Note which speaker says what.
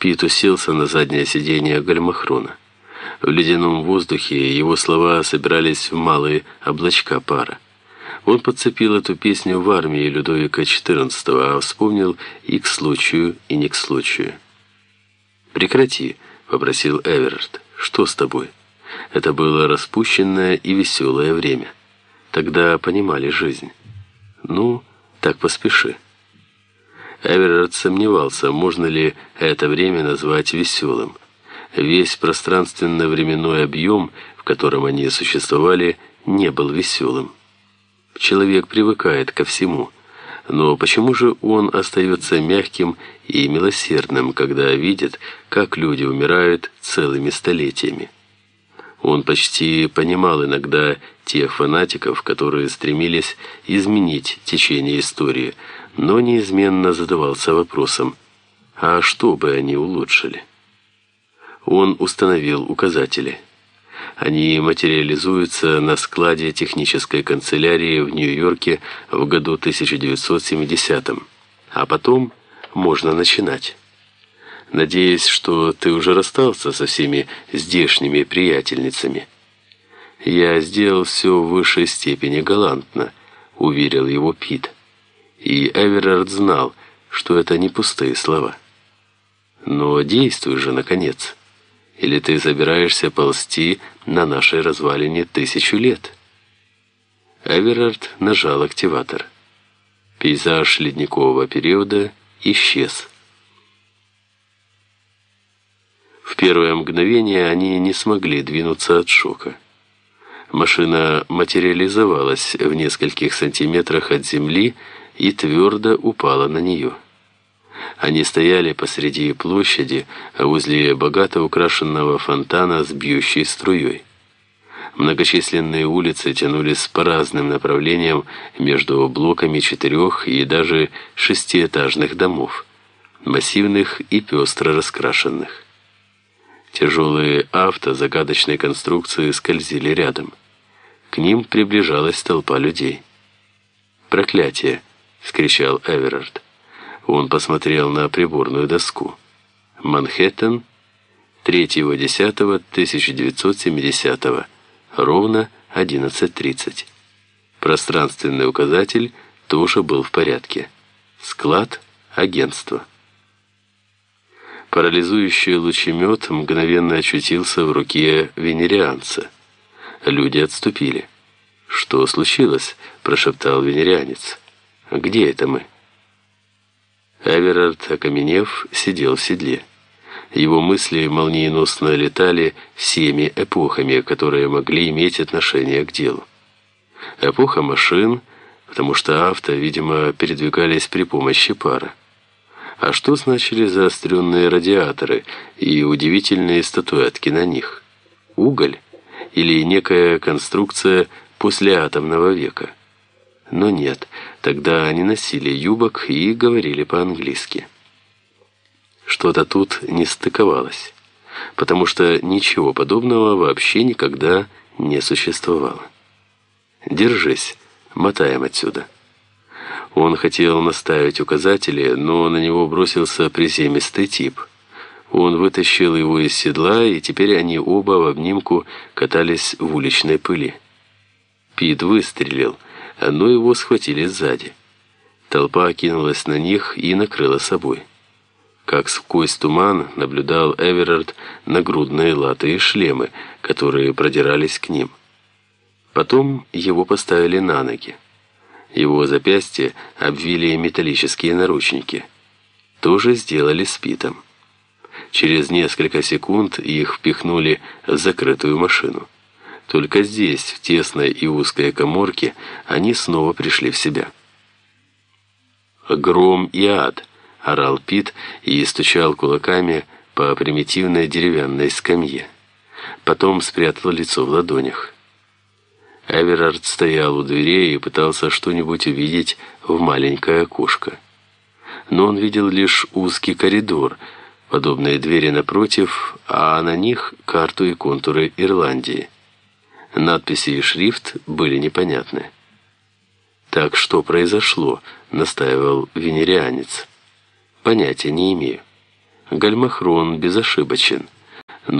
Speaker 1: Пит уселся на заднее сиденье гальмахрона. В ледяном воздухе его слова собирались в малые облачка пара. Он подцепил эту песню в армии Людовика XIV, а вспомнил и к случаю, и не к случаю. «Прекрати», — попросил Эверард. «Что с тобой?» Это было распущенное и веселое время. Тогда понимали жизнь. «Ну, так поспеши». Эверард сомневался, можно ли это время назвать веселым. Весь пространственно-временной объем, в котором они существовали, не был веселым. Человек привыкает ко всему. Но почему же он остается мягким и милосердным, когда видит, как люди умирают целыми столетиями? Он почти понимал иногда тех фанатиков, которые стремились изменить течение истории, но неизменно задавался вопросом, а что бы они улучшили? Он установил указатели. Они материализуются на складе технической канцелярии в Нью-Йорке в году 1970 А потом можно начинать. Надеюсь, что ты уже расстался со всеми здешними приятельницами. Я сделал все в высшей степени галантно, уверил его Пит. И Эверард знал, что это не пустые слова. Но действуй же, наконец. Или ты собираешься ползти на нашей развалине тысячу лет?» Эверард нажал активатор. Пейзаж ледникового периода исчез. В первое мгновение они не смогли двинуться от шока. Машина материализовалась в нескольких сантиметрах от земли и твердо упала на нее. Они стояли посреди площади, возле богато украшенного фонтана с бьющей струей. Многочисленные улицы тянулись по разным направлениям между блоками четырех и даже шестиэтажных домов, массивных и пестро раскрашенных. Тяжелые авто загадочной конструкции скользили рядом. К ним приближалась толпа людей. «Проклятие!» — вскричал Эверард. Он посмотрел на приборную доску. Манхэттен, 3.10.1970, ровно 11.30. Пространственный указатель тоже был в порядке. Склад, агентство. Парализующий лучемет мгновенно очутился в руке венерианца. Люди отступили. «Что случилось?» – прошептал венерианец. «Где это мы?» Эверард, окаменев, сидел в седле. Его мысли молниеносно летали всеми эпохами, которые могли иметь отношение к делу. Эпоха машин, потому что авто, видимо, передвигались при помощи пара. А что значили заостренные радиаторы и удивительные статуэтки на них? Уголь или некая конструкция послеатомного века? Но нет, тогда они носили юбок и говорили по-английски. Что-то тут не стыковалось, потому что ничего подобного вообще никогда не существовало. «Держись, мотаем отсюда». Он хотел наставить указатели, но на него бросился приземистый тип. Он вытащил его из седла, и теперь они оба в обнимку катались в уличной пыли. Пит выстрелил, но его схватили сзади. Толпа кинулась на них и накрыла собой. Как сквозь туман наблюдал Эверард нагрудные латы и шлемы, которые продирались к ним. Потом его поставили на ноги. Его запястья обвили металлические наручники. Тоже сделали с. Через несколько секунд их впихнули в закрытую машину. Только здесь, в тесной и узкой коморке, они снова пришли в себя. «Гром и ад!» — орал Пит и стучал кулаками по примитивной деревянной скамье. Потом спрятал лицо в ладонях. Эверард стоял у дверей и пытался что-нибудь увидеть в маленькое окошко. Но он видел лишь узкий коридор, подобные двери напротив, а на них карту и контуры Ирландии. Надписи и шрифт были непонятны. «Так что произошло?» — настаивал венерианец. «Понятия не имею. Гальмахрон безошибочен.